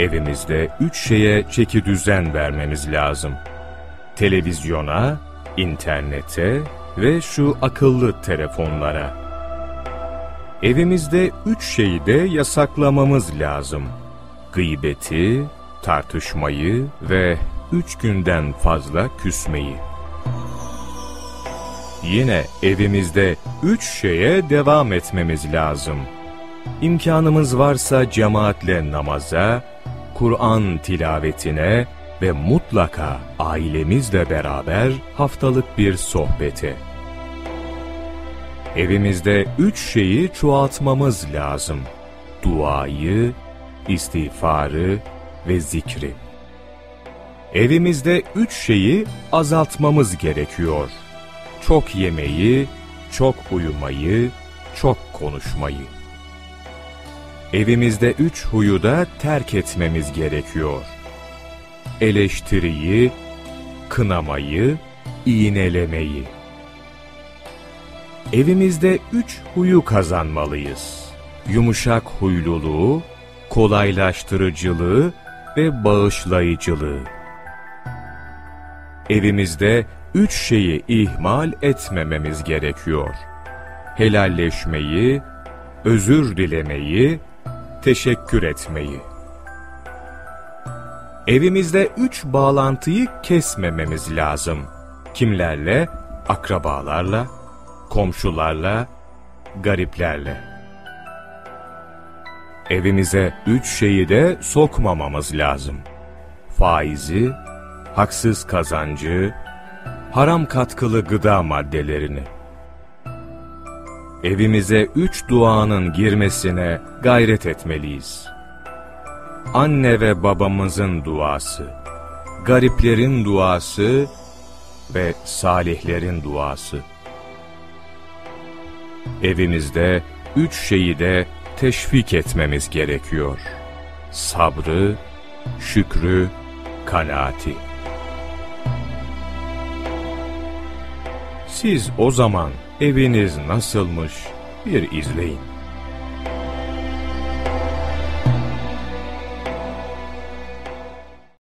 Evimizde üç şeye çeki düzen vermemiz lazım. Televizyona, internete ve şu akıllı telefonlara. Evimizde üç şeyi de yasaklamamız lazım. Gıybeti, tartışmayı ve üç günden fazla küsmeyi. Yine evimizde üç şeye devam etmemiz lazım. İmkanımız varsa cemaatle namaza, Kur'an tilavetine ve mutlaka ailemizle beraber haftalık bir sohbete. Evimizde üç şeyi çoğaltmamız lazım. Duayı, istiğfarı ve zikri. Evimizde üç şeyi azaltmamız gerekiyor. Çok yemeyi, çok uyumayı, çok konuşmayı. Evimizde üç huyu da terk etmemiz gerekiyor. Eleştiriyi, kınamayı, iğnelemeyi. Evimizde üç huyu kazanmalıyız. Yumuşak huyluluğu, kolaylaştırıcılığı ve bağışlayıcılığı. Evimizde üç şeyi ihmal etmememiz gerekiyor. Helalleşmeyi, özür dilemeyi, teşekkür etmeyi. Evimizde üç bağlantıyı kesmememiz lazım. Kimlerle? Akrabalarla, komşularla, gariplerle. Evimize üç şeyi de sokmamamız lazım. Faizi, haksız kazancı, haram katkılı gıda maddelerini. Evimize üç duanın girmesine gayret etmeliyiz. Anne ve babamızın duası, gariplerin duası ve salihlerin duası. Evimizde üç şeyi de teşvik etmemiz gerekiyor. Sabrı, şükrü, kanaati. Siz o zaman eviniz nasılmış bir izleyin.